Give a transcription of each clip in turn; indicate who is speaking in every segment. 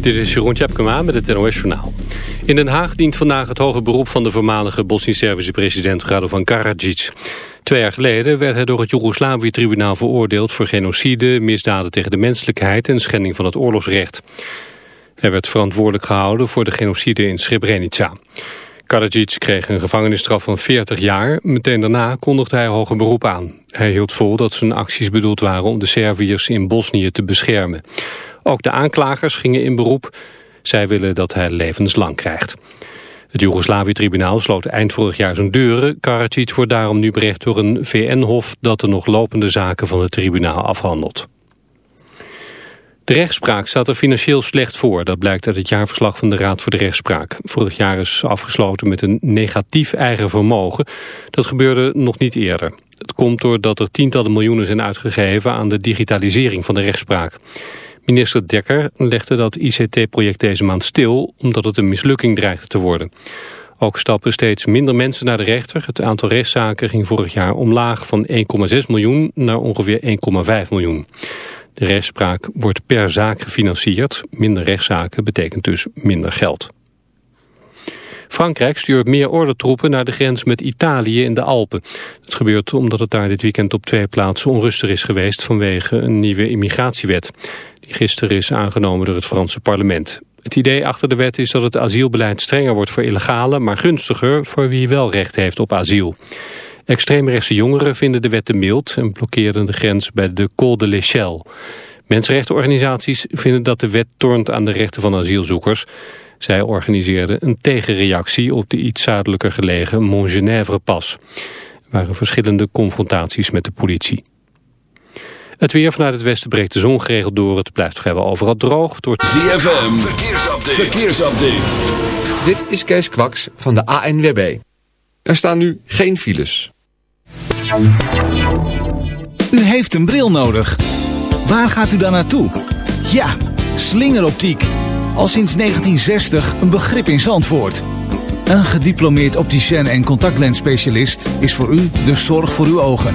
Speaker 1: Dit is Jeroen Tjepkema met het NOS Journaal. In Den Haag dient vandaag het hoge beroep van de voormalige Bosnisch-Servische president Radovan Karadzic. Twee jaar geleden werd hij door het Joegoslavië-tribunaal veroordeeld voor genocide, misdaden tegen de menselijkheid en schending van het oorlogsrecht. Hij werd verantwoordelijk gehouden voor de genocide in Srebrenica. Karadzic kreeg een gevangenisstraf van 40 jaar. Meteen daarna kondigde hij hoger beroep aan. Hij hield vol dat zijn acties bedoeld waren om de Serviërs in Bosnië te beschermen. Ook de aanklagers gingen in beroep. Zij willen dat hij levenslang krijgt. Het Joegoslavië-tribunaal sloot eind vorig jaar zijn deuren. Karadzic wordt daarom nu berecht door een VN-hof dat de nog lopende zaken van het tribunaal afhandelt. De rechtspraak staat er financieel slecht voor. Dat blijkt uit het jaarverslag van de Raad voor de Rechtspraak. Vorig jaar is afgesloten met een negatief eigen vermogen. Dat gebeurde nog niet eerder. Het komt doordat er tientallen miljoenen zijn uitgegeven aan de digitalisering van de rechtspraak. Minister Dekker legde dat ICT-project deze maand stil... omdat het een mislukking dreigde te worden. Ook stappen steeds minder mensen naar de rechter. Het aantal rechtszaken ging vorig jaar omlaag van 1,6 miljoen naar ongeveer 1,5 miljoen. De rechtspraak wordt per zaak gefinancierd. Minder rechtszaken betekent dus minder geld. Frankrijk stuurt meer ordentroepen naar de grens met Italië in de Alpen. Dat gebeurt omdat het daar dit weekend op twee plaatsen onrustig is geweest vanwege een nieuwe immigratiewet. Gisteren is aangenomen door het Franse parlement. Het idee achter de wet is dat het asielbeleid strenger wordt voor illegale, maar gunstiger voor wie wel recht heeft op asiel. Extreemrechtse jongeren vinden de wet te mild en blokkeerden de grens bij de Col de l'Echelle. Mensenrechtenorganisaties vinden dat de wet tornt aan de rechten van asielzoekers. Zij organiseerden een tegenreactie op de iets zuidelijker gelegen Montgenèvre-pas. Er waren verschillende confrontaties met de politie. Het weer vanuit het westen breekt de zon geregeld door. Het blijft vrijwel overal droog. Door
Speaker 2: ZFM, verkeersupdate. verkeersupdate.
Speaker 3: Dit is Kees Kwaks van de ANWB. Er staan nu geen files.
Speaker 4: U heeft een bril nodig. Waar gaat u dan naartoe? Ja, slingeroptiek. Al sinds 1960 een begrip in Zandvoort. Een gediplomeerd opticien en contactlensspecialist is voor u de zorg voor uw ogen.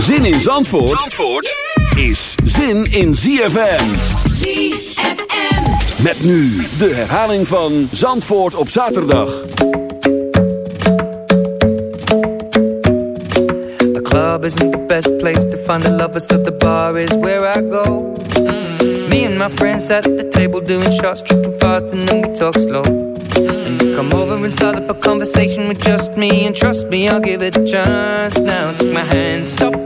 Speaker 2: Zin in Zandvoort, Zandvoort is zin in ZFM.
Speaker 5: ZFM.
Speaker 2: Met nu de herhaling van Zandvoort op zaterdag.
Speaker 6: The club isn't the best place to find the lovers, so the bar is where I go. Me and my friends at the table doing shots, tripping fast and then we talk slow. And you come over and start up a conversation with just me And trust me, I'll give it a chance Now take my hand, stop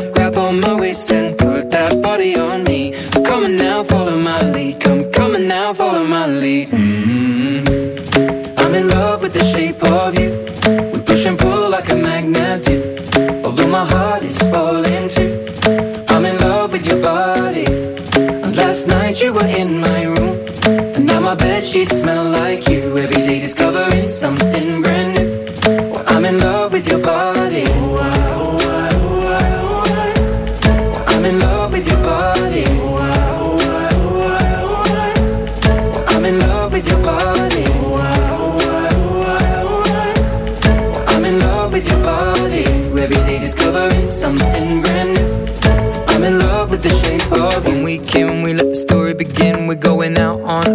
Speaker 6: in my room. And now my bed sheets smell like you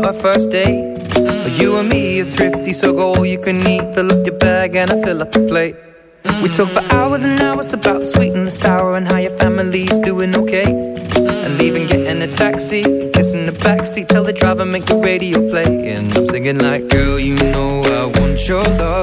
Speaker 6: our first date. You and me are thrifty, so go all you can eat. Fill up your bag and I fill up the plate. We talk for hours and hours about the sweet and the sour and how your family's doing okay. And leaving, getting a taxi, kissing the backseat, tell the driver make the radio play. And I'm singing like, girl, you know I want your love.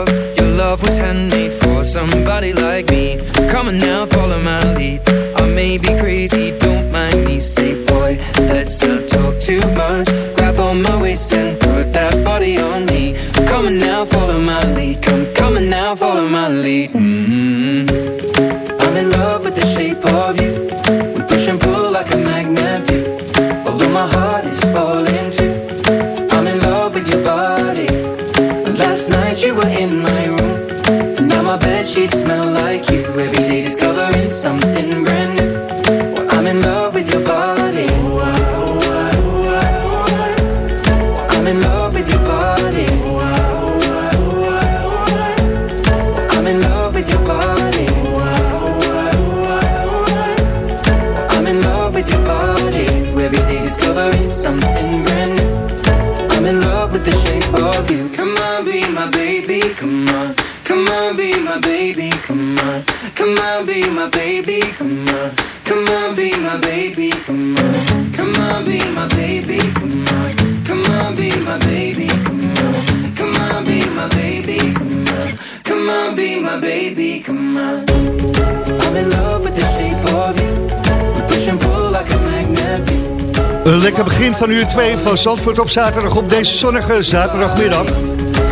Speaker 7: Van uur 2 van Zandvoort op zaterdag op deze zonnige zaterdagmiddag.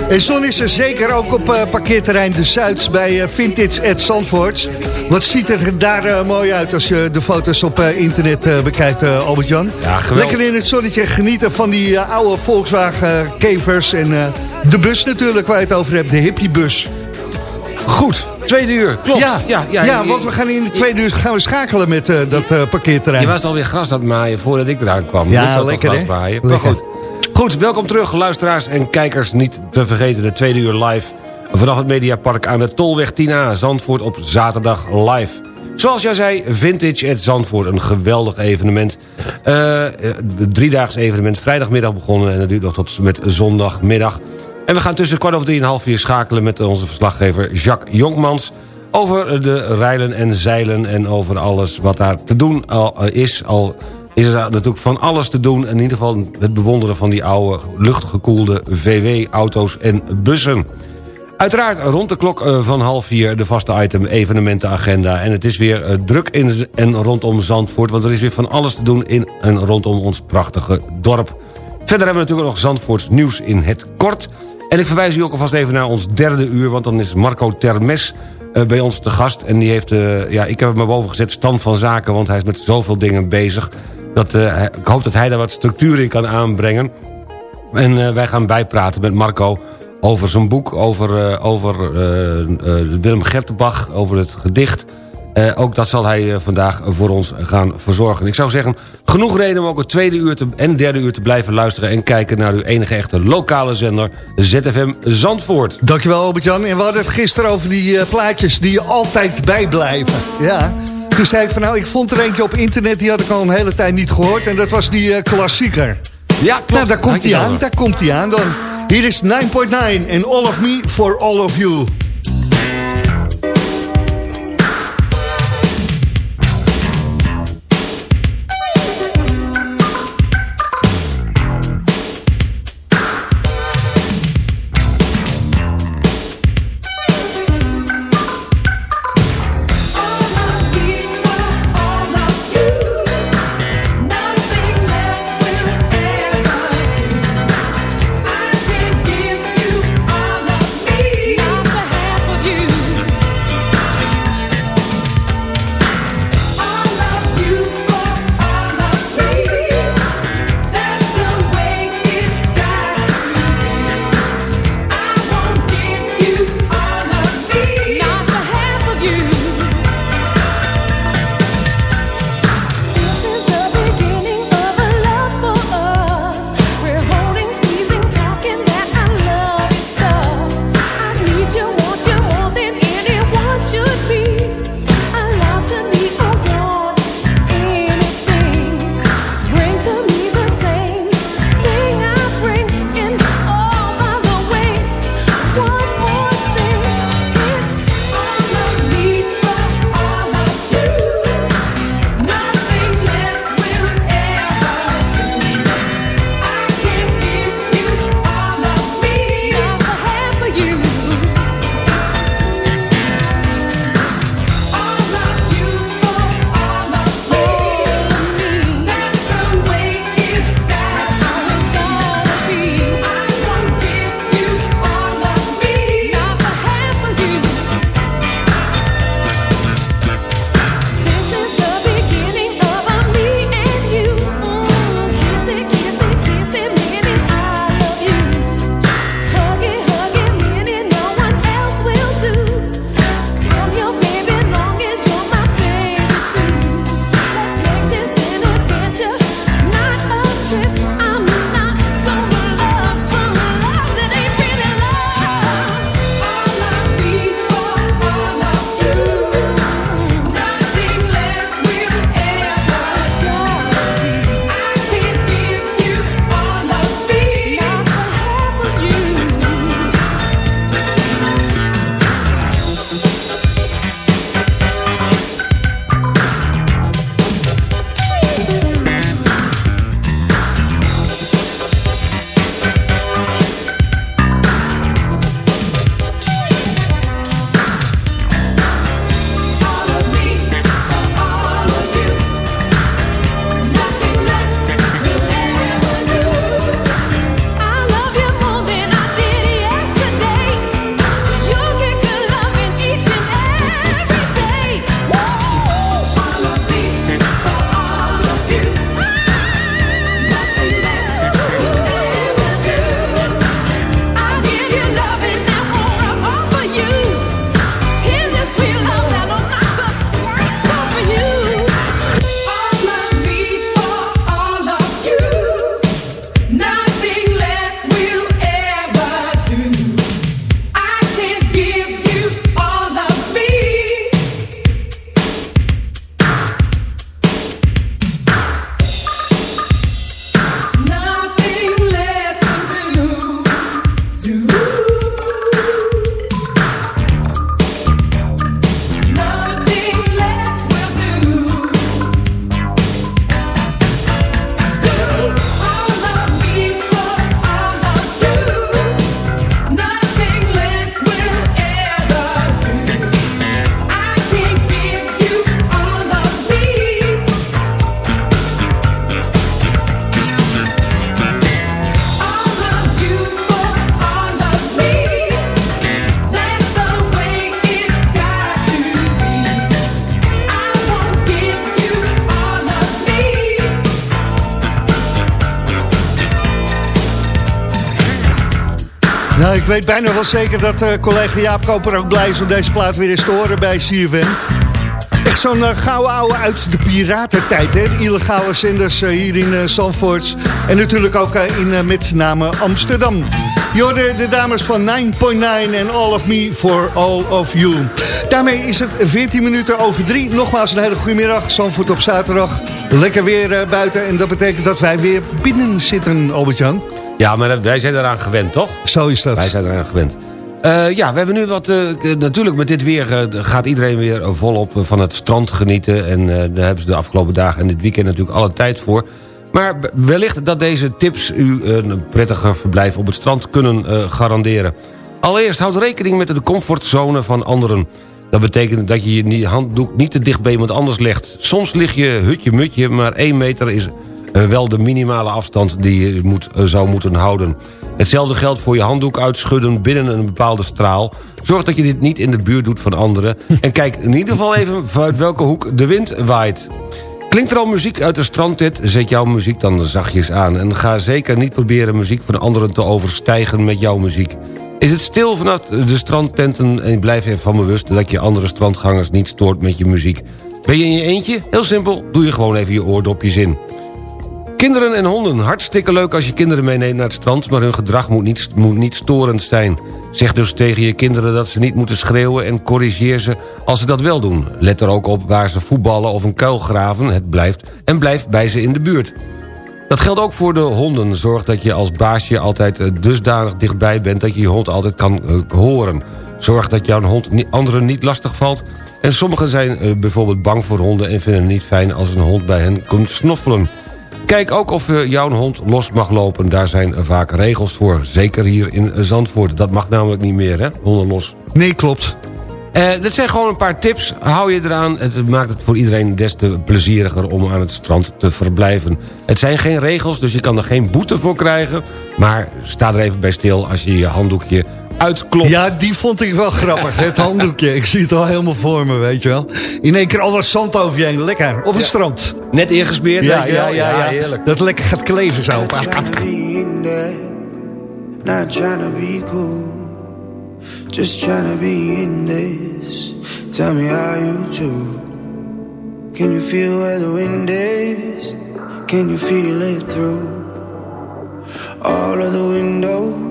Speaker 7: En zon is er zeker ook op uh, parkeerterrein De Zuids bij uh, Vintage at Zandvoort. Wat ziet er daar uh, mooi uit als je de foto's op internet bekijkt, Albert-Jan.
Speaker 8: Ja, geweldig.
Speaker 7: Lekker in het zonnetje genieten van die oude Volkswagen Kevers en de bus natuurlijk waar je het over hebt, de hippiebus.
Speaker 8: Goed, tweede uur, klopt.
Speaker 7: Ja, ja, ja, ja want we gaan in de tweede uur gaan we schakelen met uh, dat uh, parkeerterrein.
Speaker 8: Je was alweer gras aan het maaien voordat ik eraan kwam.
Speaker 7: Ja, lekker hè?
Speaker 8: Maaien. Maar goed. goed, welkom terug luisteraars en kijkers. Niet te vergeten de tweede uur live vanaf het Mediapark aan de Tolweg 10A. Zandvoort op zaterdag live. Zoals jij zei, Vintage at Zandvoort. Een geweldig evenement. Uh, driedaags evenement. Vrijdagmiddag begonnen en dat duurt nog tot met zondagmiddag. En we gaan tussen kwart over drie en half vier schakelen... met onze verslaggever Jacques Jonkmans... over de rijlen en zeilen en over alles wat daar te doen is. Al is er natuurlijk van alles te doen. In ieder geval het bewonderen van die oude luchtgekoelde VW-auto's en bussen. Uiteraard rond de klok van half vier de vaste item evenementenagenda. En het is weer druk in en rondom Zandvoort... want er is weer van alles te doen in en rondom ons prachtige dorp. Verder hebben we natuurlijk nog Zandvoorts nieuws in het kort... En ik verwijs u ook alvast even naar ons derde uur... want dan is Marco Termes uh, bij ons te gast. En die heeft, uh, ja, ik heb hem maar boven gezet, stand van zaken... want hij is met zoveel dingen bezig. Dat, uh, ik hoop dat hij daar wat structuur in kan aanbrengen. En wij gaan bijpraten met Marco over zijn boek... over, over Willem Gertenbach, over het gedicht... Uh, ook dat zal hij uh, vandaag voor ons gaan verzorgen. Ik zou zeggen, genoeg reden om ook het tweede uur te, en derde uur te blijven luisteren... en kijken naar uw enige echte lokale zender, ZFM Zandvoort.
Speaker 7: Dankjewel Albert-Jan. En we hadden het gisteren over die uh, plaatjes die je altijd bijblijven. Ja, toen zei ik van nou, ik vond er eentje op internet... die had ik al een hele tijd niet gehoord en dat was die klassieker.
Speaker 8: Ja, klopt.
Speaker 7: Nou, daar komt hij aan, daar komt hij aan dan. Hier is 9.9 en All of Me for All of You.
Speaker 9: Nou, ik weet bijna wel zeker dat uh, collega Jaap Koper ook blij is om deze plaat weer eens te horen bij CFM. Echt zo'n uh, gouden ouwe uit de piratentijd, hè? Illegale zenders hier in uh. En natuurlijk ook in met name Amsterdam. Je de dames van 9.9 en All of Me for All of You. Daarmee is het 14 minuten over 3. Nogmaals een hele goede middag. Zandvoort op zaterdag. Lekker weer buiten. En dat betekent dat wij weer binnen zitten, Albert-Jan.
Speaker 8: Ja, maar wij zijn eraan gewend, toch?
Speaker 9: Zo is dat.
Speaker 8: Wij zijn eraan gewend. Uh, ja, we hebben nu wat... Uh, natuurlijk, met dit weer uh, gaat iedereen weer volop van het strand genieten. En daar hebben ze de afgelopen dagen en dit weekend natuurlijk alle tijd voor. Maar wellicht dat deze tips u een prettiger verblijf op het strand kunnen garanderen. Allereerst houd rekening met de comfortzone van anderen. Dat betekent dat je je handdoek niet te dicht bij iemand anders legt. Soms lig je hutje-mutje, maar 1 meter is wel de minimale afstand die je moet, zou moeten houden. Hetzelfde geldt voor je handdoek uitschudden binnen een bepaalde straal. Zorg dat je dit niet in de buurt doet van anderen. En kijk in ieder geval even vanuit welke hoek de wind waait. Klinkt er al muziek uit de strandtent, zet jouw muziek dan zachtjes aan. En ga zeker niet proberen muziek van anderen te overstijgen met jouw muziek. Is het stil vanaf de strandtenten en blijf ervan bewust... dat je andere strandgangers niet stoort met je muziek. Ben je in je eentje? Heel simpel, doe je gewoon even je oordopjes in. Kinderen en honden. Hartstikke leuk als je kinderen meeneemt naar het strand... maar hun gedrag moet niet, moet niet storend zijn. Zeg dus tegen je kinderen dat ze niet moeten schreeuwen... en corrigeer ze als ze dat wel doen. Let er ook op waar ze voetballen of een kuil graven. Het blijft en blijf bij ze in de buurt. Dat geldt ook voor de honden. Zorg dat je als baasje altijd eh, dusdanig dichtbij bent... dat je je hond altijd kan uh, horen. Zorg dat jouw hond anderen niet lastig valt... En sommigen zijn uh, bijvoorbeeld bang voor honden en vinden het niet fijn als een hond bij hen komt snoffelen. Kijk ook of eh, jouw hond los mag lopen. Daar zijn vaak regels voor. Zeker hier in Zandvoort. Dat mag namelijk niet meer, hè? Honden los.
Speaker 9: Nee, klopt.
Speaker 8: Uh, dit zijn gewoon een paar tips. Hou je eraan. Het maakt het voor iedereen des te plezieriger om aan het strand te verblijven. Het zijn geen regels, dus je kan er geen boete voor krijgen. Maar sta er even bij stil als je je handdoekje uitklopt.
Speaker 9: Ja, die vond ik wel grappig, het handdoekje. Ik zie het al helemaal voor me, weet je wel. In één keer al dat zand over je heen, lekker, op het strand.
Speaker 8: Net ingesmeerd,
Speaker 9: ja, ja, ja, ja, heerlijk. Dat lekker gaat kleven zo. Not trying to be cool Just trying to be in this Tell me how you do Can you feel where the wind is? Can you feel it through All of the windows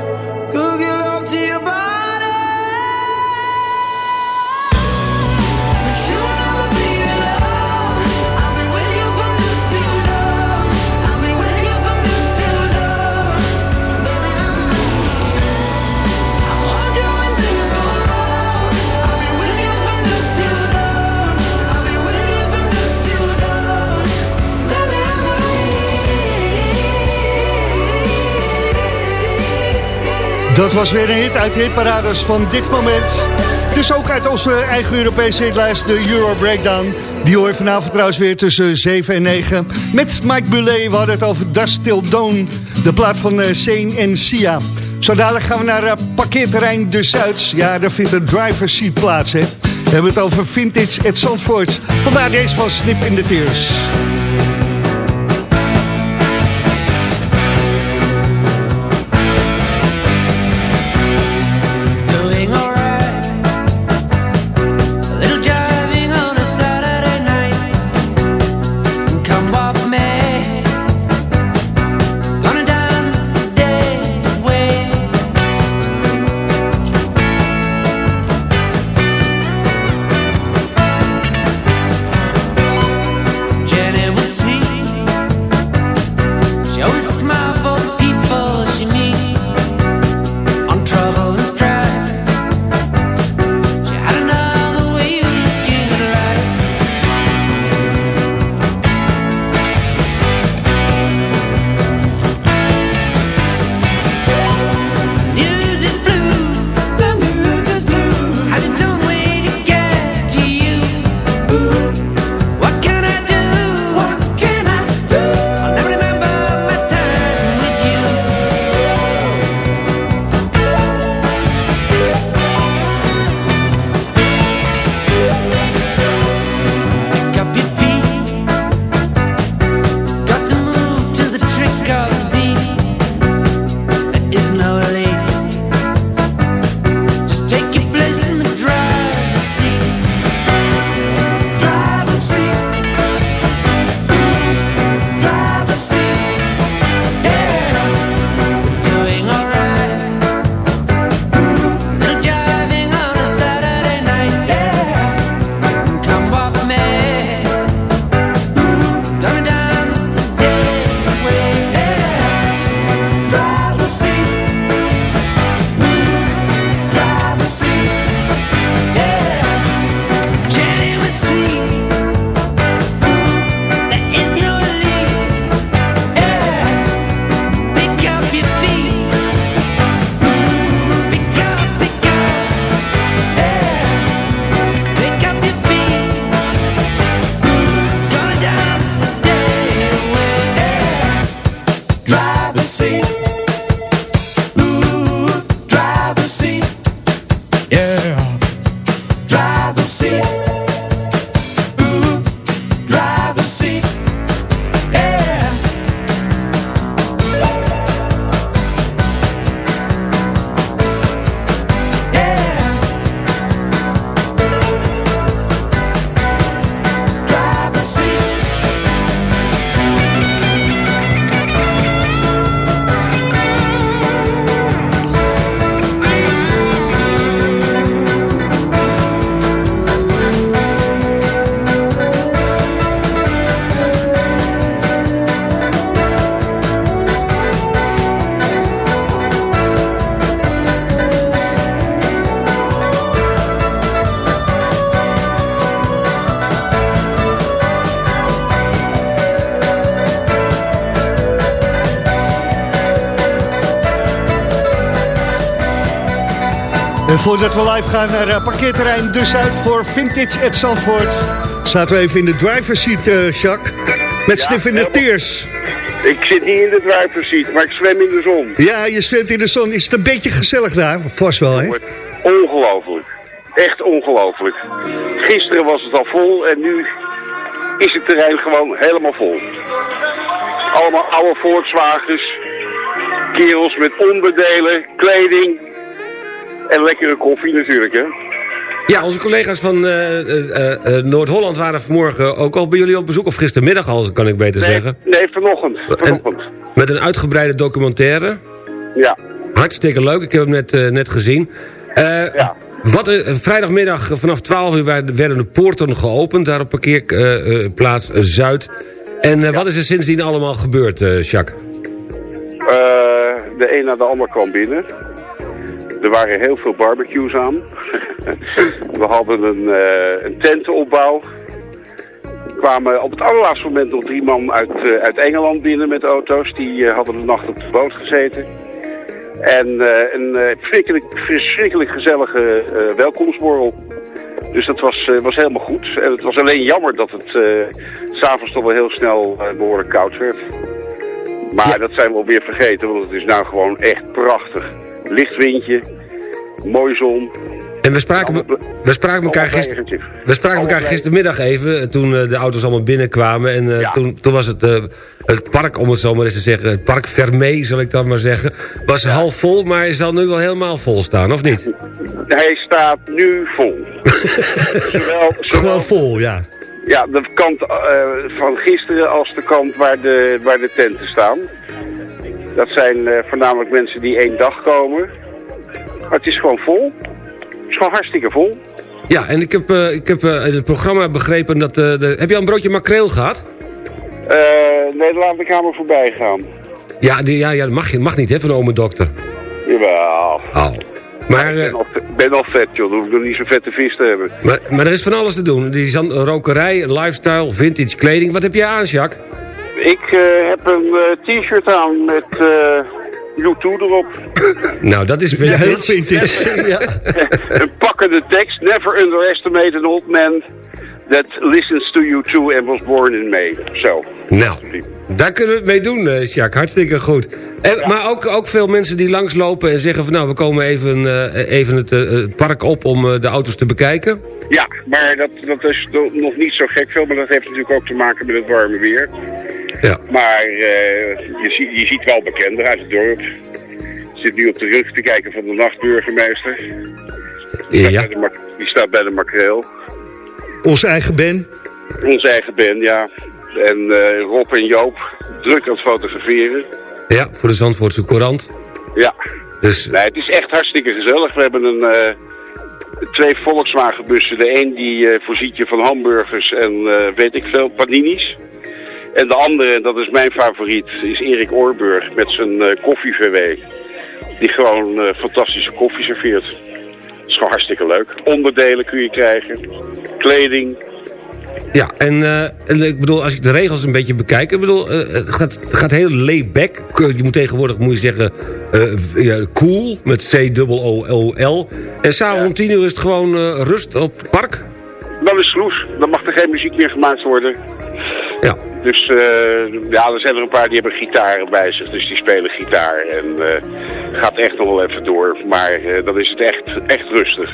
Speaker 10: Dat was weer een hit uit de hitparades van dit moment. Dus ook uit onze eigen Europese hitlijst, de Euro Breakdown. Die hoor je vanavond trouwens weer tussen 7 en 9. Met Mike Bulet, we hadden het over Dust Till Dawn. De plaat van uh, Sane en Sia. Zo dadelijk gaan we naar uh, parkeerterrein De Zuids. Ja, daar vindt een driver's seat plaats, hè. We hebben het over Vintage at Zandvoort. Vandaar deze van Sniff in the Tears. Voordat we live gaan naar uh, parkeerterrein De Zuid voor Vintage at Zandvoort... zaten we even in de driver's seat, eh, Jacques. Met
Speaker 11: Ja,
Speaker 10: Sniff in de. Tears.
Speaker 11: Ik zit niet in de driver's seat, maar ik zwem in de zon.
Speaker 10: Ja, je zwemt in de zon. Is het een beetje gezellig daar? Vast wel, hè?
Speaker 11: Ongelooflijk. Echt ongelooflijk. Gisteren was het al vol en nu is het terrein gewoon helemaal vol. Allemaal oude Volkswagens. Kerels met onderdelen, kleding en lekkere koffie natuurlijk, hè.
Speaker 8: Ja, onze collega's van eh, eh, eh, Noord-Holland waren vanmorgen ook al bij jullie op bezoek. Of gistermiddag al, kan ik beter
Speaker 11: Nee,
Speaker 8: zeggen.
Speaker 11: nee vanochtend. vanochtend.
Speaker 8: Met een uitgebreide documentaire.
Speaker 11: Ja.
Speaker 8: Hartstikke leuk, ik heb hem net, net gezien. Eh, wat, vrijdagmiddag vanaf 12 uur werden de poorten geopend... daar op parkeerplaats Zuid. En wat is er sindsdien allemaal gebeurd, Jacques?
Speaker 11: De een na de ander kwam binnen. Er waren heel veel barbecues aan. We hadden een, eh, een tentenopbouw. Er kwamen op het allerlaatste moment nog drie man uit, eh, uit Engeland binnen met auto's. Die eh, hadden de nacht op de boot gezeten. En een verschrikkelijk, verschrikkelijk gezellige welkomstborrel. Dus dat was, was helemaal goed. En het was alleen jammer dat het s'avonds toch wel heel snel eh, behoorlijk koud werd. Maar dat zijn we alweer vergeten, want het is nou gewoon echt prachtig. Licht windje, mooie zon.
Speaker 8: En we spraken, we spraken elkaar gister, we spraken elkaar gistermiddag even... eh, toen eh, de auto's allemaal binnenkwamen. En eh, toen, toen was het, het park, om het zo maar eens te zeggen... het park Vermee, zal ik dan maar zeggen... was half vol, maar hij zal nu wel helemaal vol staan, of niet?
Speaker 11: Hij staat nu vol. zowel,
Speaker 8: Gewoon vol, ja.
Speaker 11: Ja, de kant van gisteren als de kant waar de, waar de tenten staan. Dat zijn eh, voornamelijk mensen die één dag komen. Maar het is gewoon vol. Het is gewoon hartstikke vol.
Speaker 8: Ja, en ik heb, eh, ik heb eh, in het programma begrepen dat... de, heb je al een broodje makreel gehad?
Speaker 11: Eh, nee, laat ik aan me voorbij gaan.
Speaker 8: Ja, die, ja, ja dat mag, je- mag niet, hè, van de ome dokter.
Speaker 11: Jawel.
Speaker 8: Oh. Maar,
Speaker 11: Ik ben al, ben al vet, joh. Dan hoef ik nog niet zo'n vette vis te hebben.
Speaker 8: maar, maar er is van alles te doen. Die rokerij, lifestyle, vintage kleding. Wat heb je aan, Jacques?
Speaker 11: Ik eh, heb een eh, t-shirt aan met eh U2 erop.
Speaker 8: Nou, dat is vintage.
Speaker 7: heel vintage. ja.
Speaker 11: een pakkende tekst. Never underestimate an old man that listens to you too and was born in May. Zo.
Speaker 8: Nou, daar kunnen we het mee doen, eh, Jacques. Hartstikke goed. En, Maar ook, ook veel mensen die langslopen en zeggen van... nou, we komen even, eh, even het, park op om eh, de auto's te bekijken.
Speaker 11: Ja, maar dat, dat is no- nog niet zo gek veel, maar dat heeft natuurlijk ook te maken met het warme weer.
Speaker 8: Ja.
Speaker 11: Maar eh, je, ziet, je ziet wel bekenden uit het dorp. Ik zit nu op de rug te kijken van de nachtburgemeester. Die staat,
Speaker 8: Ja.
Speaker 11: bij, de die staat bij de makreel.
Speaker 7: Onze eigen Ben.
Speaker 11: Onze eigen band, ja. En eh, Rob en Joop druk aan het fotograferen.
Speaker 8: Ja, voor de Zandvoortse Courant.
Speaker 11: Ja.
Speaker 8: Dus
Speaker 11: Nee, het is echt hartstikke gezellig. We hebben een, eh, twee Volkswagenbussen. De een die voorziet je van hamburgers en weet ik veel, paninis. En de andere, dat is mijn favoriet, is Erik Oorburg met zijn eh koffie-VW. Die gewoon eh, fantastische koffie serveert. Dat is gewoon hartstikke leuk. Onderdelen kun je krijgen. Kleding.
Speaker 8: Ja, en, en ik bedoel, als ik de regels een beetje bekijk... Ik bedoel, het gaat, gaat heel laid-back. Je moet tegenwoordig moet je zeggen ja, cool, met C-O-O-L. En s'avonds om tien uur is het gewoon rust op het park.
Speaker 11: Dan is het sloes. Dan mag er geen muziek meer gemaakt worden.
Speaker 8: Ja.
Speaker 11: Dus eh, ja, er zijn er een paar die hebben gitaren bij zich, dus die spelen gitaar. En eh gaat echt nog wel even door. Maar eh, dan is het echt, echt rustig.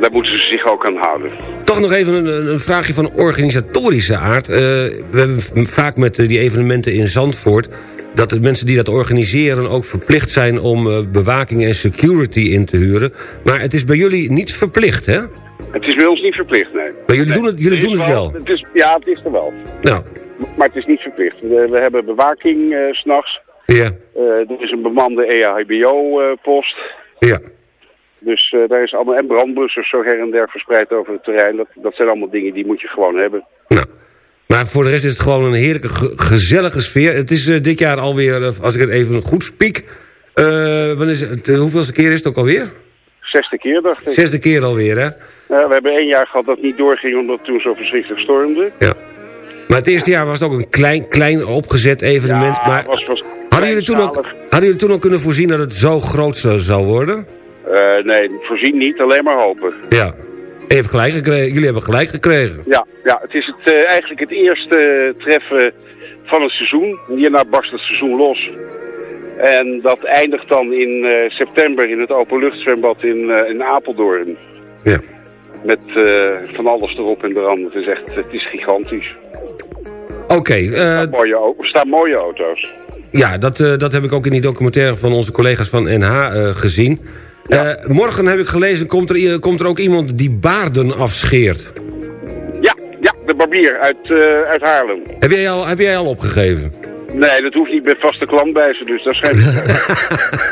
Speaker 11: Daar moeten ze zich ook aan houden.
Speaker 8: Toch nog even een, een vraagje van organisatorische aard. We hebben vaak met die evenementen in Zandvoort... dat de mensen die dat organiseren ook verplicht zijn... om bewaking en security in te huren. Maar het is bij jullie niet verplicht, hè?
Speaker 11: Het is bij ons niet verplicht, nee.
Speaker 8: Maar jullie
Speaker 11: Nee,
Speaker 8: doen het, jullie doen het wel.
Speaker 11: Het is, ja, het is er wel.
Speaker 8: Nou,
Speaker 11: Maar het is niet verplicht. We, we hebben bewaking eh, s s'nachts.
Speaker 8: ja,
Speaker 11: er is een bemande E EHBO-post.
Speaker 8: ja.
Speaker 11: Dus eh, daar is allemaal en brandbussen zo her en der verspreid over het terrein. Dat, dat zijn allemaal dingen die moet je gewoon hebben.
Speaker 8: Maar voor de rest is het gewoon een heerlijke, ge- gezellige sfeer. Het is eh, dit jaar alweer, eh, als ik het even goed spiek... eh, wanneer is het, hoeveelste keer is het ook alweer?
Speaker 11: Zesde keer, dacht ik.
Speaker 8: Zesde keer alweer, hè?
Speaker 11: Ja, we hebben één jaar gehad dat niet doorging omdat het toen zo verschrikkelijk stormde.
Speaker 8: Maar het eerste jaar was het ook een klein, klein opgezet evenement.
Speaker 11: Ja,
Speaker 8: maar
Speaker 11: was, was
Speaker 8: hadden, jullie toen ook, hadden jullie toen ook kunnen voorzien dat het zo groot zou, worden?
Speaker 11: Eh, nee, voorzien niet, alleen maar hopen.
Speaker 8: Ja. Hebt gelijk gekregen. Jullie hebben gelijk gekregen.
Speaker 11: Ja, ja het is het, eh, eigenlijk het eerste eh, treffen van het seizoen. Hierna barst het seizoen los. En dat eindigt dan in september in het openluchtzwembad in, in Apeldoorn.
Speaker 8: Ja.
Speaker 11: Met eh, van alles erop en eraan. Het is echt, het is gigantisch.
Speaker 8: Oké, eh,
Speaker 11: Er staan mooie, au- er staan mooie auto's.
Speaker 8: Ja, dat, eh, dat heb ik ook in die documentaire van onze collega's van NH gezien. Morgen heb ik gelezen, komt er, komt er ook iemand die baarden afscheert.
Speaker 11: Ja, ja, de barbier uit, uit Haarlem.
Speaker 8: Heb jij al, heb jij al opgegeven?
Speaker 11: Nee, dat hoeft niet met vaste klant bij ze, dus dat schijnt...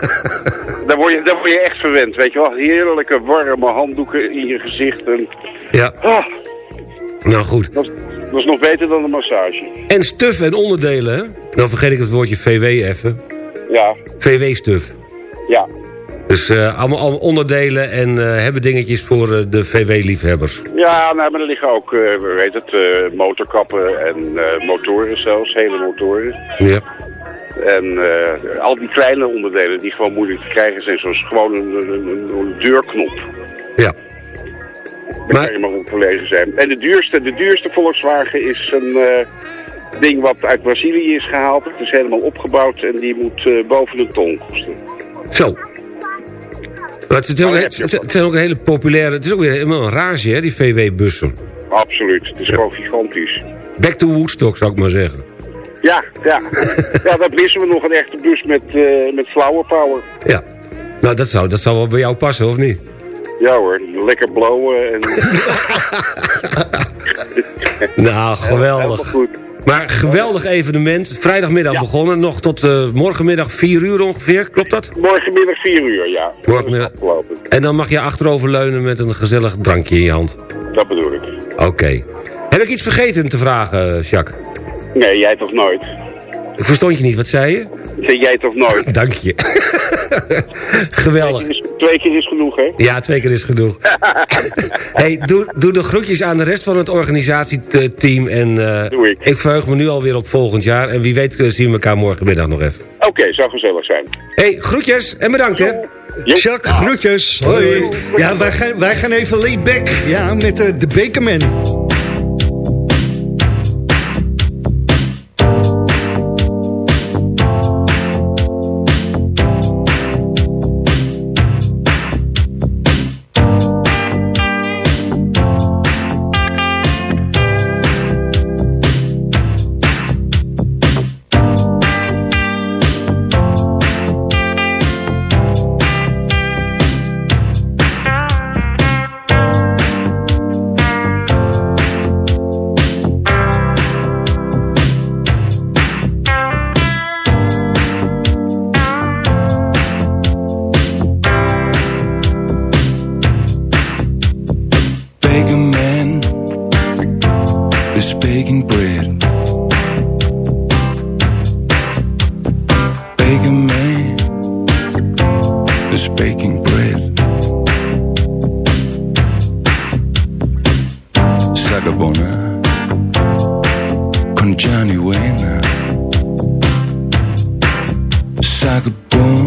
Speaker 11: daar, word je, daar word je echt verwend, weet je wel. Heerlijke warme handdoeken in je gezicht. En...
Speaker 8: Ja.
Speaker 11: Ah,
Speaker 8: Nou goed.
Speaker 11: dat, is, dat is nog beter dan een massage.
Speaker 8: En stuf en onderdelen, hè? Dan vergeet ik het woordje VW even.
Speaker 11: Ja,
Speaker 8: VW-stuf.
Speaker 11: ja.
Speaker 8: Dus eh, allemaal, allemaal onderdelen en eh, hebben dingetjes voor eh, de VW-liefhebbers.
Speaker 11: Ja, nou, maar er liggen ook, we weten het, motorkappen en motoren zelfs, hele motoren.
Speaker 8: Ja.
Speaker 11: En eh, al die kleine onderdelen die gewoon moeilijk te krijgen zijn, zoals gewoon een, een, een- een deurknop.
Speaker 8: Ja.
Speaker 11: Daar
Speaker 8: Maar-
Speaker 11: kan je maar op verlegen zijn. En de duurste, de duurste Volkswagen is een eh, ding wat uit Brazilië is gehaald. Het is helemaal opgebouwd en die moet eh, boven een ton kosten.
Speaker 8: Zo. Maar het, is ook, zijn ook een hele populaire... Het is ook weer helemaal een rage, hè, die VW-bussen.
Speaker 11: Absoluut, het is gewoon gigantisch.
Speaker 8: Back to Woodstock, zou ik maar zeggen.
Speaker 11: Ja, ja. ja, dat missen we nog een echte bus met, eh met flower power.
Speaker 8: Ja. Nou, dat zou, dat zou wel bij jou passen, of niet?
Speaker 11: Ja hoor, lekker blowen en...
Speaker 8: Nou, geweldig.
Speaker 11: goed.
Speaker 8: Maar geweldig evenement. Vrijdagmiddag
Speaker 11: Ja.
Speaker 8: begonnen. Nog tot eh, morgenmiddag 4 uur ongeveer. Klopt dat?
Speaker 11: Morgenmiddag 4 uur, ja.
Speaker 8: Morgenmiddag. En dan mag je achteroverleunen met een gezellig drankje in je hand.
Speaker 11: Dat bedoel ik.
Speaker 8: Oké. Heb ik iets vergeten te vragen, eh, Jacques?
Speaker 11: Nee, jij toch nooit.
Speaker 8: Ik verstond je niet. Wat zei je?
Speaker 11: Zeg jij toch nooit.
Speaker 8: Dank je. geweldig.
Speaker 11: Twee keer is- Twee keer is genoeg, hè?
Speaker 8: Ja, twee keer is genoeg. hey, doe, doe de groetjes aan de rest van het organisatieteam. En
Speaker 11: Doe ik.
Speaker 8: ik verheug me nu alweer op volgend jaar. En wie weet eh, zien we elkaar morgenmiddag nog even.
Speaker 11: Oké, zou gezellig zijn.
Speaker 8: hey, groetjes en bedankt hè.
Speaker 7: Jacques, groetjes. Hoi. Ja, wij gaan, wij gaan even laid back. Ja, met eh, de Bekerman.
Speaker 12: Sagabona con Johnny Wayne. Sagabona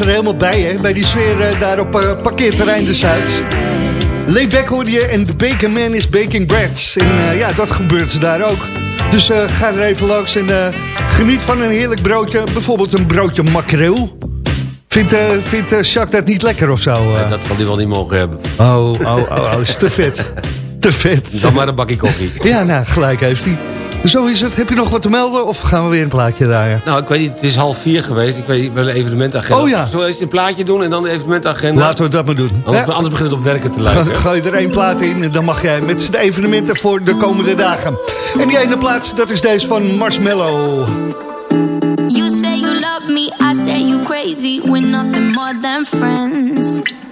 Speaker 7: Er helemaal bij, hè? Bij die sfeer eh, daar op eh, parkeerterrein de Zuid. Layback hoorde je en de Bacon Man is baking bread. En eh, ja, dat gebeurt daar ook. Dus ga er even langs en geniet van een heerlijk broodje. Bijvoorbeeld een broodje makreel. Vindt, eh vindt Jacques dat niet lekker of zo?
Speaker 8: Dat zal hij wel niet mogen hebben.
Speaker 7: Oh, oh, oh, oh, is te vet. te vet.
Speaker 8: Dan maar een bakje koffie.
Speaker 7: Ja, nou, gelijk heeft hij. Zo is het. Heb je nog wat te melden of gaan we weer een plaatje draaien?
Speaker 8: Nou, ik weet niet, het is half vier geweest. Ik weet niet, wel een evenementagenda.
Speaker 7: Oh ja.
Speaker 8: Zullen we eerst een plaatje doen en dan de evenementagenda?
Speaker 7: Laten we dat maar doen.
Speaker 8: Anders, anders begint het op werken te
Speaker 7: Ga-
Speaker 8: lijken.
Speaker 7: Gooi er één plaat in en dan mag jij met de evenementen voor de komende dagen. En die ene plaats, dat is deze van Marshmallow.
Speaker 13: You say you love me, I say you crazy. We're nothing more than friends.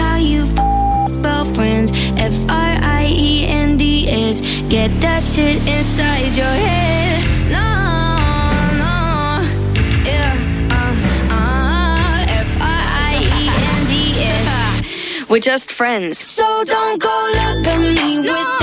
Speaker 13: how you f- spell friends. F R I E N D S. Get that shit inside your head. No, no, yeah. Uh, uh, F R I E N D S. We're just friends. So don't go look at me with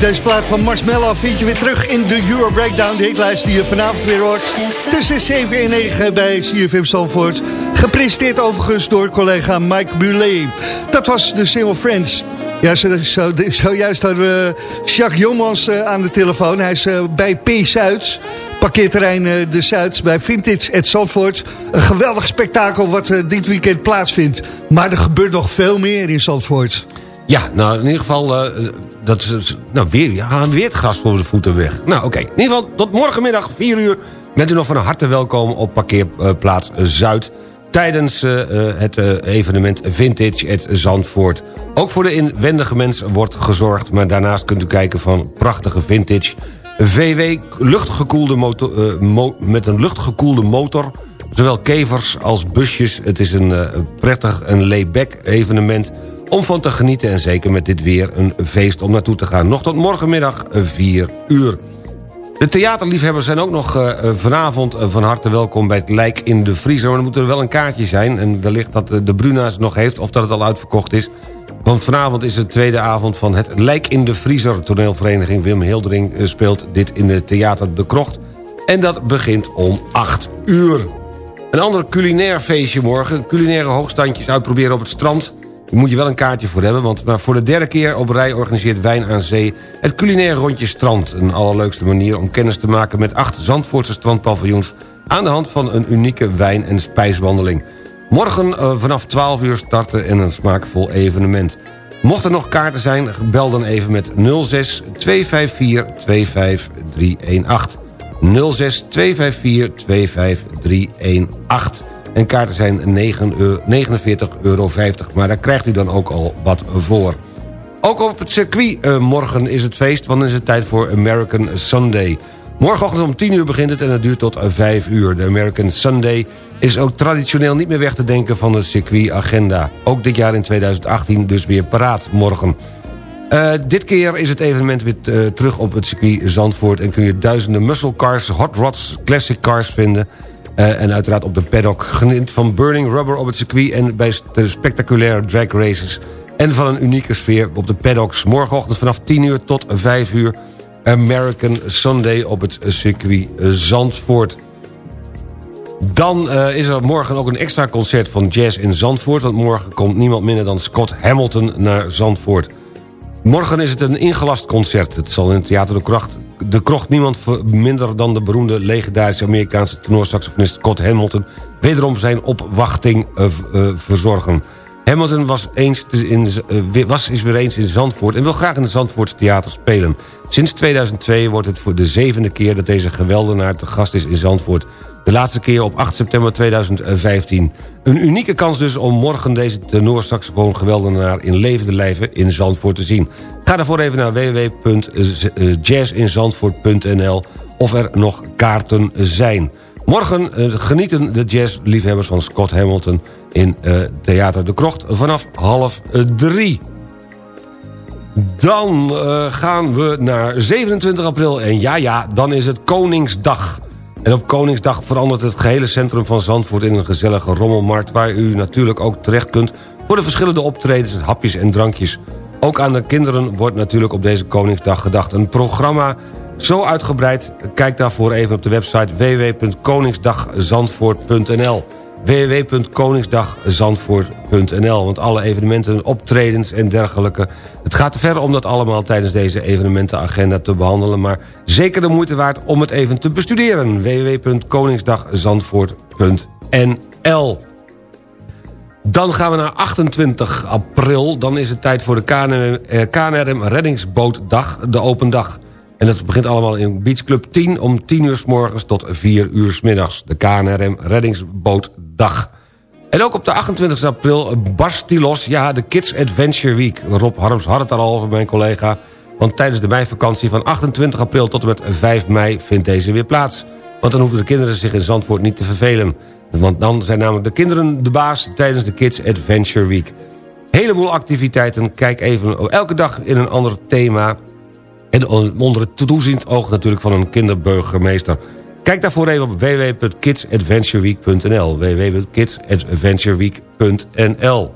Speaker 7: deze plaat van Marshmallow vind je weer terug in de Euro Breakdown. De hitlijst die je vanavond weer hoort. Tussen 7 en 9 bij CFM Zandvoort. Gepresenteerd overigens door collega Mike Bulet. Dat was de single Friends. Ja, zo, zo, zojuist hadden we Jacques Jommans eh, aan de telefoon. Hij is eh, bij P Zuid, parkeerterrein eh, De Zuid, bij Vintage at Zandvoort. Een geweldig spektakel wat dit weekend plaatsvindt. Maar er gebeurt nog veel meer in Zandvoort.
Speaker 8: Ja, nou in ieder geval, dat is, nou, weer, gaan weer het gras voor de voeten weg. Nou oké, in ieder geval tot morgenmiddag 4 uur bent u nog van harte welkom op parkeerplaats Zuid tijdens eh, eh, het eh, evenement Vintage at Zandvoort. Ook voor de inwendige mens wordt gezorgd... maar daarnaast kunt u kijken van prachtige vintage... VW luchtgekoelde motor, mo- met een luchtgekoelde motor... zowel kevers als busjes. Het is een prettig een layback evenement om van te genieten... en zeker met dit weer een feest om naartoe te gaan. Nog tot morgenmiddag 4 uur. De theaterliefhebbers zijn ook nog eh, eh, vanavond eh, van harte welkom bij het Lijk in de Vriezer. Maar dan moet er wel een kaartje zijn. En wellicht dat eh, de Bruna's nog heeft of dat het al uitverkocht is. Want vanavond is de tweede avond van het Lijk in de Vriezer. Toneelvereniging Wim Hildering eh, speelt dit in het Theater De Krocht. En dat begint om 8 uur. Een ander culinair feestje morgen. Culinaire hoogstandjes uitproberen op het strand. Daar moet je wel een kaartje voor hebben, want maar voor de derde keer op rij organiseert Wijn aan Zee het culinair rondje strand. Een allerleukste manier om kennis te maken met acht Zandvoortse strandpaviljoens aan de hand van een unieke wijn- en spijswandeling. Morgen eh, vanaf 12 uur starten en een smaakvol evenement. Mocht er nog kaarten zijn, bel dan even met 06 254 25318. 06 254 25318. En kaarten zijn 9 euro- 49,50 euro, maar daar krijgt u dan ook al wat voor. Ook op het circuit eh, morgen is het feest, want dan is het tijd voor American Sunday. Morgenochtend om 10 uur begint het en het duurt tot eh, 5 uur. De American Sunday is ook traditioneel niet meer weg te denken van de circuitagenda. Ook dit jaar in 2018 dus weer paraat morgen. Eh, dit keer is het evenement weer eh, terug op het circuit Zandvoort... en kun je duizenden muscle cars, hot rods, classic cars vinden... Eh, en uiteraard op de paddock. Geniet van burning rubber op het circuit... en bij st- spectaculaire drag races... en van een unieke sfeer op de paddocks. Morgenochtend vanaf 10 uur tot 5 uur... American Sunday op het circuit Zandvoort. Dan eh, is er morgen ook een extra concert van jazz in Zandvoort... want morgen komt niemand minder dan Scott Hamilton naar Zandvoort. Morgen is het een ingelast concert. Het zal in het Theater de Krocht, de Krocht niemand minder dan de beroemde legendarische Amerikaanse tenorsaxofonist Scott Hamilton wederom zijn opwachting eh, eh, verzorgen. Hamilton was, eens in, eh, was is weer eens in Zandvoort en wil graag in het Zandvoorts Theater spelen. Sinds 2002 wordt het voor de zevende keer dat deze geweldenaar te gast is in Zandvoort. De laatste keer op 8 september 2015. Een unieke kans dus om morgen deze tenorsaxofoon geweldenaar in levende lijven in Zandvoort te zien. Ga daarvoor even naar www.jazzinzandvoort.nl of er nog kaarten zijn. Morgen eh, genieten de jazzliefhebbers van Scott Hamilton in eh, Theater de Krocht vanaf half eh, drie. Dan eh, gaan we naar 27 april en ja ja, dan is het Koningsdag. En op Koningsdag verandert het gehele centrum van Zandvoort in een gezellige rommelmarkt... waar u natuurlijk ook terecht kunt voor de verschillende optredens, hapjes en drankjes. Ook aan de kinderen wordt natuurlijk op deze Koningsdag gedacht. Een programma zo uitgebreid, kijk daarvoor even op de website www.koningsdagzandvoort.nl www.koningsdagzandvoort.nl Want alle evenementen, optredens en dergelijke... het gaat te ver om dat allemaal tijdens deze evenementenagenda te behandelen... maar zeker de moeite waard om het even te bestuderen. www.koningsdagzandvoort.nl dan gaan we naar 28 april. Dan is het tijd voor de KNRM, eh, Reddingsbootdag, de open dag. En dat begint allemaal in Beach Club 10 om 10 uur s morgens tot 4 uur s middags. De KNRM Reddingsbootdag. En ook op de 28 april barst die los, ja, de Kids Adventure Week. Rob Harms had het al over, mijn collega. Want tijdens de meivakantie van 28 april tot en met 5 mei vindt deze weer plaats. Want dan hoeven de kinderen zich in Zandvoort niet te vervelen. Want dan zijn namelijk de kinderen de baas tijdens de Kids Adventure Week. Heleboel activiteiten, kijk even elke dag in een ander thema... en onder het toeziend oog natuurlijk van een kinderburgemeester. Kijk daarvoor even op www.kidsadventureweek.nl www.kidsadventureweek.nl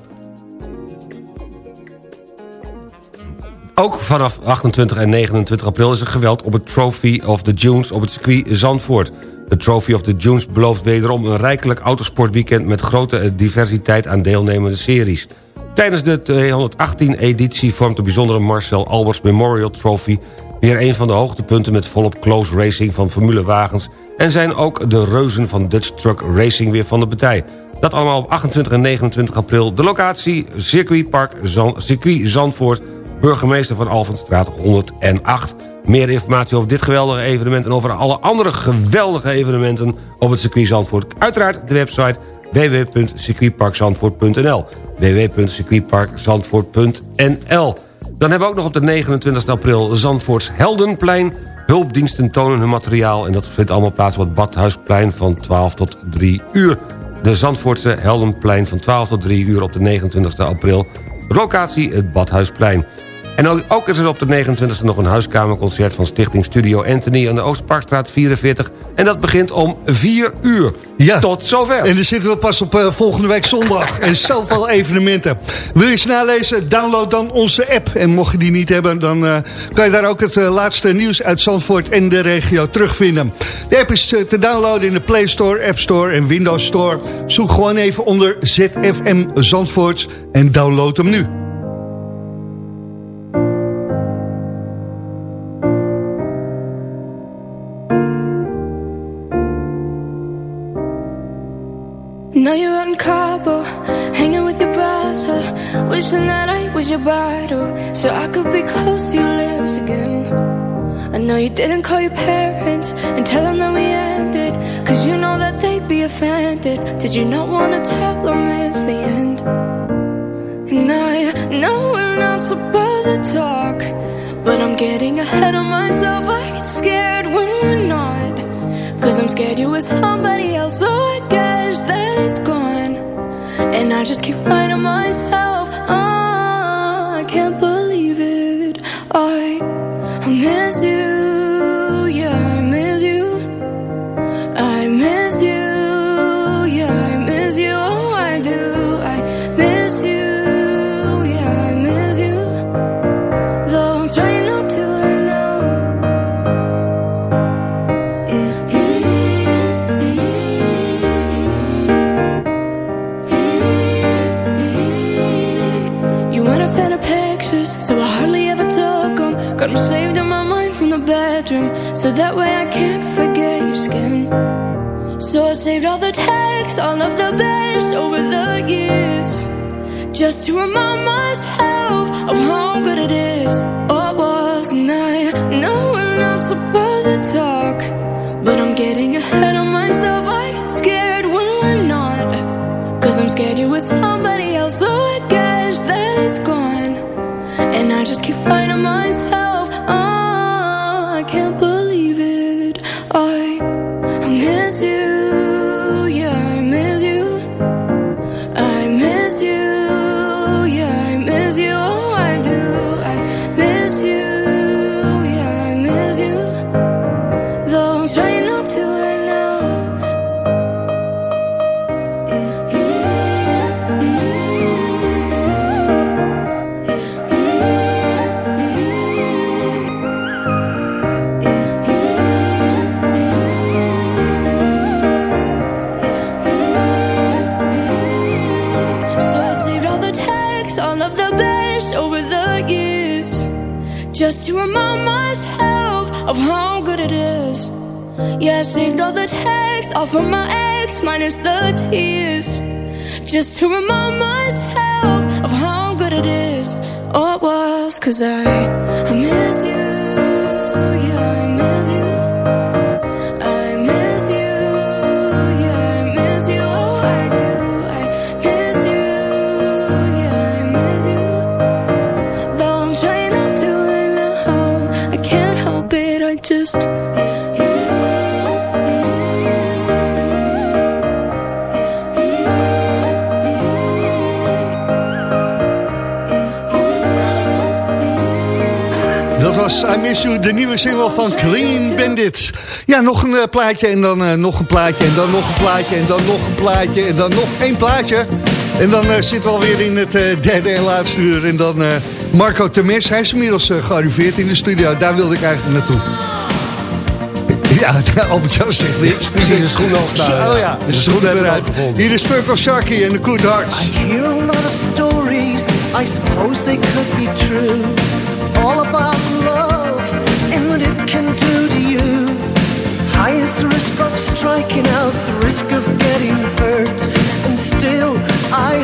Speaker 8: Ook vanaf 28 en 29 april is er geweld op het Trophy of the Dunes op het circuit Zandvoort. De Trophy of the Dunes belooft wederom een rijkelijk autosportweekend... met grote diversiteit aan deelnemende series. Tijdens de 218-editie vormt de bijzondere Marcel Alberts Memorial Trophy... weer een van de hoogtepunten met volop close racing van formulewagens... en zijn ook de reuzen van Dutch Truck Racing weer van de partij. Dat allemaal op 28 en 29 april. De locatie Circuitpark Zand, Circuit Zandvoort... burgemeester van Alphenstraat 108... Meer informatie over dit geweldige evenement... en over alle andere geweldige evenementen op het circuit Zandvoort. Uiteraard de website www.circuitparkzandvoort.nl www.circuitparkzandvoort.nl Dan hebben we ook nog op de 29 april Zandvoorts Heldenplein. Hulpdiensten tonen hun materiaal en dat vindt allemaal plaats op het Badhuisplein van 12 tot 3 uur. De Zandvoortse Heldenplein van 12 tot 3 uur op de 29 april. Locatie het Badhuisplein. En ook, ook is er op de 29e nog een huiskamerconcert van Stichting Studio Anthony... aan de Oostparkstraat 44. En dat begint om 4 uur.
Speaker 7: Ja.
Speaker 8: Tot zover.
Speaker 7: En dan zitten we pas op eh, volgende week zondag. en zoveel evenementen. Wil je eens nalezen? Download dan onze app. En mocht je die niet hebben, dan eh, kan je daar ook het eh, laatste nieuws uit Zandvoort en de regio terugvinden. De app is te downloaden in de Play Store, App Store en Windows Store. Zoek gewoon even onder ZFM Zandvoort en download hem nu.
Speaker 14: That I was your bottle, so I could be close to your lips again. I know you didn't call your parents and tell them that we ended, cause you know that they'd be offended. Did you not wanna tell them it's the end? And I know we're not supposed to talk, but I'm getting ahead of myself. I get scared when we're not. Cause I'm scared you're with somebody else, so I guess that it's gone. And I just keep lying myself. Saved all the texts, all of the best over the years, just to remind myself of how good it is. Or was and I know we're not supposed to talk, but I'm getting ahead of myself. I get scared when we're not. Cause I'm scared you're with somebody else, so I guess that it's gone. And I just keep lying just to remind myself of how good it is. Yeah, I saved all the texts, all from my ex, minus the tears, just to remind myself of how good it is. Oh, it was, cause I, I miss
Speaker 7: was I Miss You, de nieuwe single van Clean Bandit. Ja, nog een eh, plaatje en dan eh, nog een plaatje en dan nog een plaatje en dan nog een plaatje en dan nog één plaatje. En dan eh, zitten we alweer in het derde en laatste uur. En dan Marco Temes, hij is inmiddels gearriveerd in de studio. Daar wilde ik eigenlijk naartoe. Ja, Albert-Jan zegt niks.
Speaker 8: Precies, de schoenen al gedaan.
Speaker 7: Oh ja, de
Speaker 8: De
Speaker 7: schoenen eruit. Hier is Purple Sharky en de Good Hearts.
Speaker 15: hear a lot of stories, I suppose they could be true. All about striking out, the risk of getting hurt. And still, I